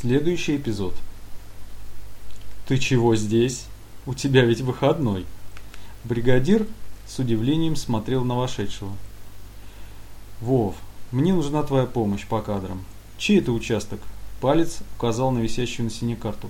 Следующий эпизод. «Ты чего здесь? У тебя ведь выходной». Бригадир с удивлением смотрел на вошедшего. «Вов, мне нужна твоя помощь по кадрам. Чей это участок?» Палец указал на висящую на стене карту.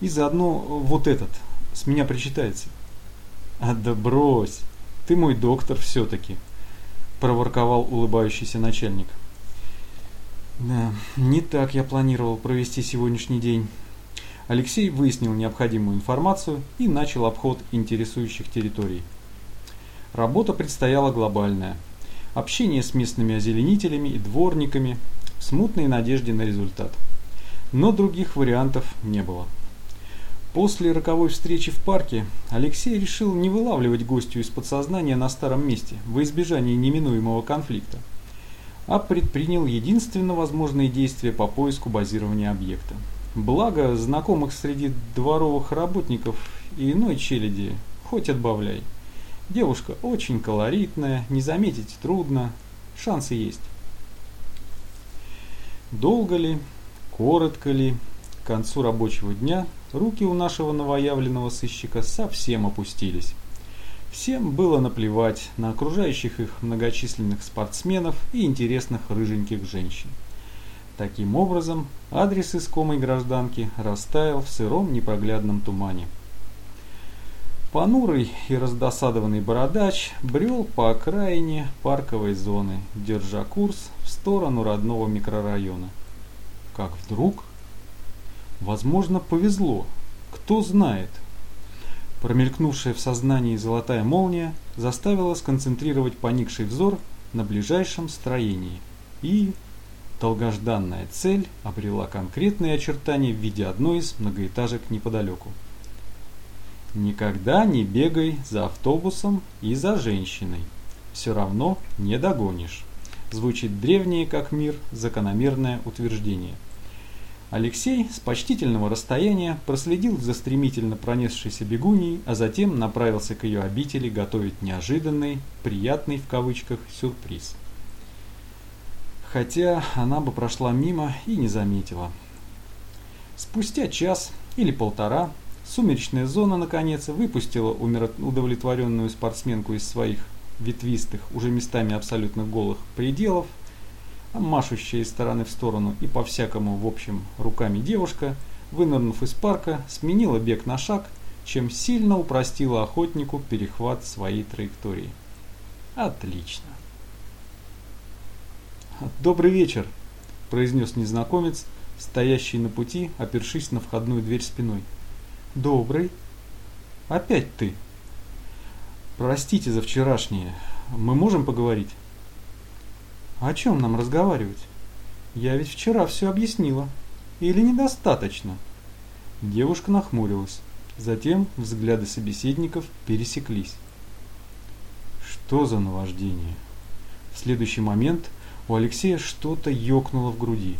«И заодно вот этот. С меня причитается». «А да брось! Ты мой доктор все-таки!» Проворковал улыбающийся начальник. Да, не так я планировал провести сегодняшний день. Алексей выяснил необходимую информацию и начал обход интересующих территорий. Работа предстояла глобальная. Общение с местными озеленителями и дворниками в смутной надежде на результат. Но других вариантов не было. После роковой встречи в парке Алексей решил не вылавливать гостю из подсознания на старом месте во избежание неминуемого конфликта а предпринял единственно возможные действия по поиску базирования объекта. Благо, знакомых среди дворовых работников и иной челяди хоть отбавляй. Девушка очень колоритная, не заметить трудно, шансы есть. Долго ли, коротко ли, к концу рабочего дня руки у нашего новоявленного сыщика совсем опустились. Всем было наплевать на окружающих их многочисленных спортсменов и интересных рыженьких женщин. Таким образом, адрес искомой гражданки растаял в сыром непроглядном тумане. Понурый и раздосадованный бородач брел по окраине парковой зоны, держа курс в сторону родного микрорайона. Как вдруг? Возможно, повезло. Кто знает, Промелькнувшая в сознании золотая молния заставила сконцентрировать поникший взор на ближайшем строении. И долгожданная цель обрела конкретные очертания в виде одной из многоэтажек неподалеку. Никогда не бегай за автобусом и за женщиной. Все равно не догонишь. Звучит древнее как мир закономерное утверждение – Алексей с почтительного расстояния проследил за стремительно пронесшейся бегуней, а затем направился к ее обители готовить неожиданный, приятный в кавычках сюрприз. Хотя она бы прошла мимо и не заметила. Спустя час или полтора сумеречная зона наконец выпустила удовлетворенную спортсменку из своих ветвистых, уже местами абсолютно голых пределов машущая из стороны в сторону и по-всякому, в общем, руками девушка, вынырнув из парка, сменила бег на шаг, чем сильно упростила охотнику перехват своей траектории. Отлично. «Добрый вечер», – произнес незнакомец, стоящий на пути, опершись на входную дверь спиной. «Добрый. Опять ты. Простите за вчерашнее. Мы можем поговорить?» О чем нам разговаривать? Я ведь вчера все объяснила. Или недостаточно? Девушка нахмурилась. Затем взгляды собеседников пересеклись. Что за наваждение? В следующий момент у Алексея что-то ёкнуло в груди.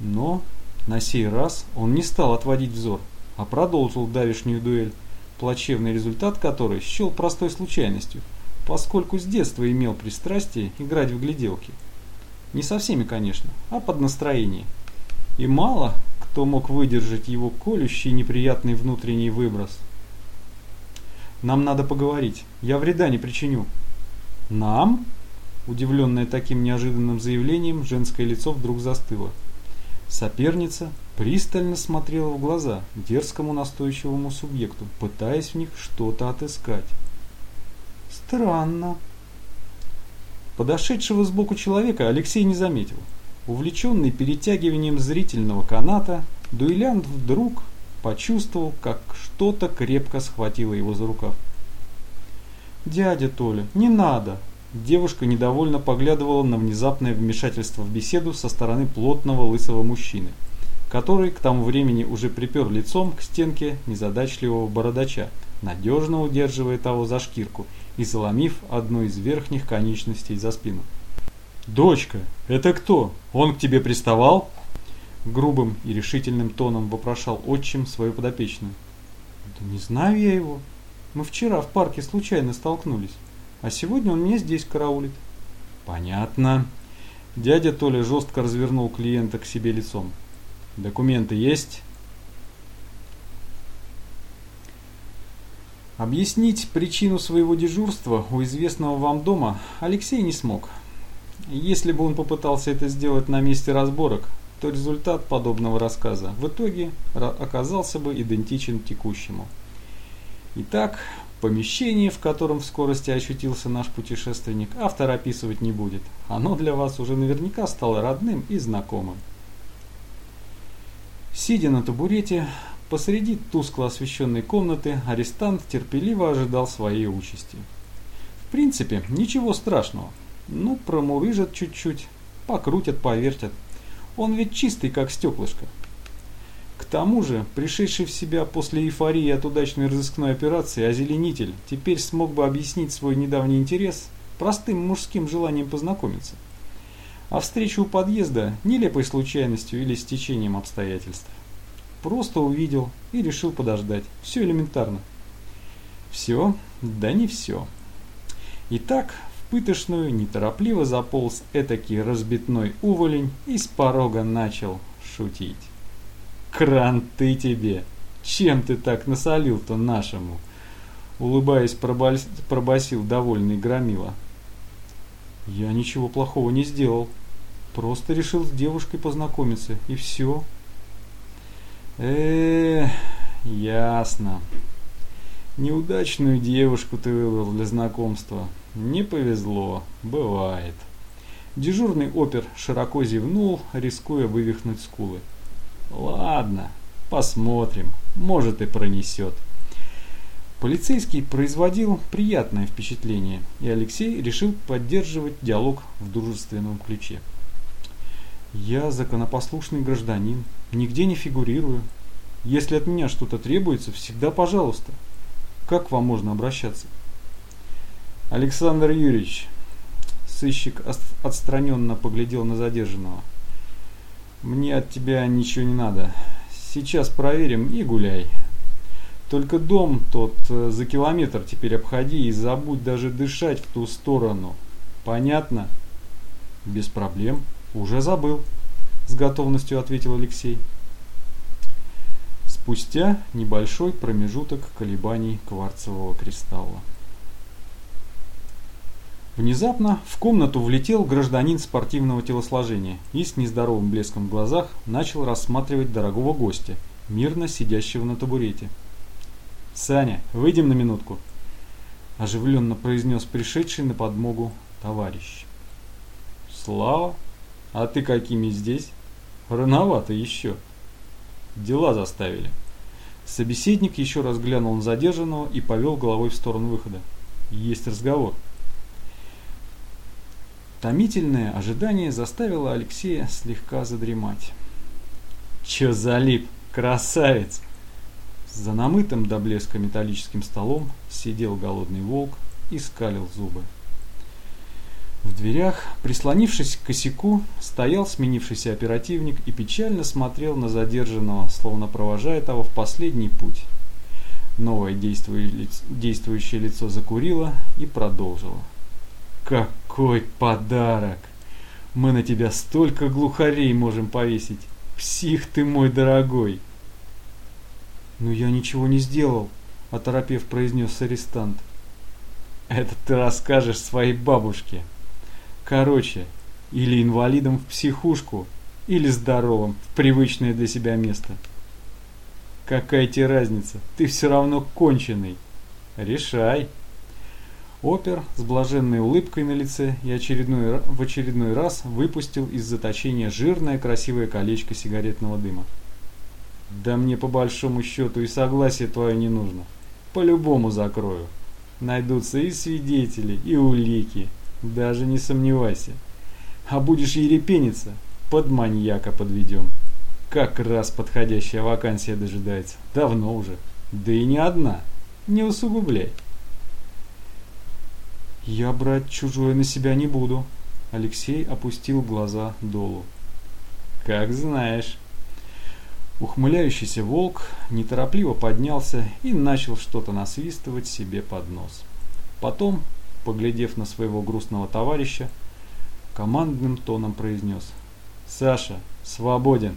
Но на сей раз он не стал отводить взор, а продолжил давишнюю дуэль, плачевный результат которой счел простой случайностью, поскольку с детства имел пристрастие играть в гляделки. Не со всеми, конечно, а под настроение. И мало кто мог выдержать его колющий неприятный внутренний выброс. «Нам надо поговорить. Я вреда не причиню». «Нам?» Удивленное таким неожиданным заявлением, женское лицо вдруг застыло. Соперница пристально смотрела в глаза дерзкому настойчивому субъекту, пытаясь в них что-то отыскать. «Странно», Подошедшего сбоку человека Алексей не заметил. Увлеченный перетягиванием зрительного каната, дуэлянт вдруг почувствовал, как что-то крепко схватило его за рукав. «Дядя Толя, не надо!» Девушка недовольно поглядывала на внезапное вмешательство в беседу со стороны плотного лысого мужчины, который к тому времени уже припер лицом к стенке незадачливого бородача, надежно удерживая того за шкирку и заломив одну из верхних конечностей за спину. «Дочка, это кто? Он к тебе приставал?» Грубым и решительным тоном вопрошал отчим свою подопечную. «Да не знаю я его. Мы вчера в парке случайно столкнулись, а сегодня он меня здесь караулит». «Понятно». Дядя Толя жестко развернул клиента к себе лицом. Документы есть? Объяснить причину своего дежурства у известного вам дома Алексей не смог. Если бы он попытался это сделать на месте разборок, то результат подобного рассказа в итоге оказался бы идентичен текущему. Итак, помещение, в котором в скорости ощутился наш путешественник, автор описывать не будет. Оно для вас уже наверняка стало родным и знакомым. Сидя на табурете, посреди тускло освещенной комнаты, арестант терпеливо ожидал своей участи. В принципе, ничего страшного. Ну, промурыжат чуть-чуть, покрутят, повертят. Он ведь чистый, как стеклышко. К тому же, пришедший в себя после эйфории от удачной разыскной операции, озеленитель теперь смог бы объяснить свой недавний интерес простым мужским желанием познакомиться. А встречу у подъезда нелепой случайностью или стечением обстоятельств. Просто увидел и решил подождать. Все элементарно. Все, да не все. Итак, в пытошную неторопливо заполз этакий разбитной уволень и с порога начал шутить. Кранты тебе! Чем ты так насолил-то нашему? Улыбаясь, пробасил довольный Громила. Я ничего плохого не сделал. Просто решил с девушкой познакомиться, и все. Э ясно. Неудачную девушку ты выбрал для знакомства. Не повезло, бывает. Дежурный опер широко зевнул, рискуя вывихнуть скулы. Ладно, посмотрим, может и пронесет. Полицейский производил приятное впечатление, и Алексей решил поддерживать диалог в дружественном ключе. «Я законопослушный гражданин, нигде не фигурирую. Если от меня что-то требуется, всегда пожалуйста. Как к вам можно обращаться?» «Александр Юрьевич», сыщик отстраненно поглядел на задержанного – мне от тебя ничего не надо. Сейчас проверим и гуляй. Только дом тот э, за километр теперь обходи и забудь даже дышать в ту сторону. Понятно? Без проблем. Уже забыл. С готовностью ответил Алексей. Спустя небольшой промежуток колебаний кварцевого кристалла. Внезапно в комнату влетел гражданин спортивного телосложения и с нездоровым блеском в глазах начал рассматривать дорогого гостя, мирно сидящего на табурете. «Саня, выйдем на минутку», – оживленно произнес пришедший на подмогу товарищ. «Слава, а ты какими здесь? Рановато еще. Дела заставили». Собеседник еще раз глянул на задержанного и повел головой в сторону выхода. «Есть разговор». Томительное ожидание заставило Алексея слегка задремать. «Чё залип, красавец!» За намытым до блеска металлическим столом сидел голодный волк и скалил зубы. В дверях, прислонившись к косяку, стоял сменившийся оперативник и печально смотрел на задержанного, словно провожая того в последний путь. Новое действующее лицо закурило и продолжило. Какой подарок! Мы на тебя столько глухарей можем повесить. Псих ты мой дорогой. Но я ничего не сделал, оторопев произнес арестант. Это ты расскажешь своей бабушке. Короче, или инвалидом в психушку, или здоровым в привычное для себя место. Какая тебе разница? Ты все равно конченый. Решай. Опер с блаженной улыбкой на лице и очередной, в очередной раз выпустил из заточения жирное красивое колечко сигаретного дыма. «Да мне по большому счету и согласие твое не нужно. По-любому закрою. Найдутся и свидетели, и улики. Даже не сомневайся. А будешь ерепениться, под маньяка подведем. Как раз подходящая вакансия дожидается. Давно уже. Да и не одна. Не усугубляй. «Я брать чужое на себя не буду». Алексей опустил глаза долу. «Как знаешь». Ухмыляющийся волк неторопливо поднялся и начал что-то насвистывать себе под нос. Потом, поглядев на своего грустного товарища, командным тоном произнес «Саша, свободен!»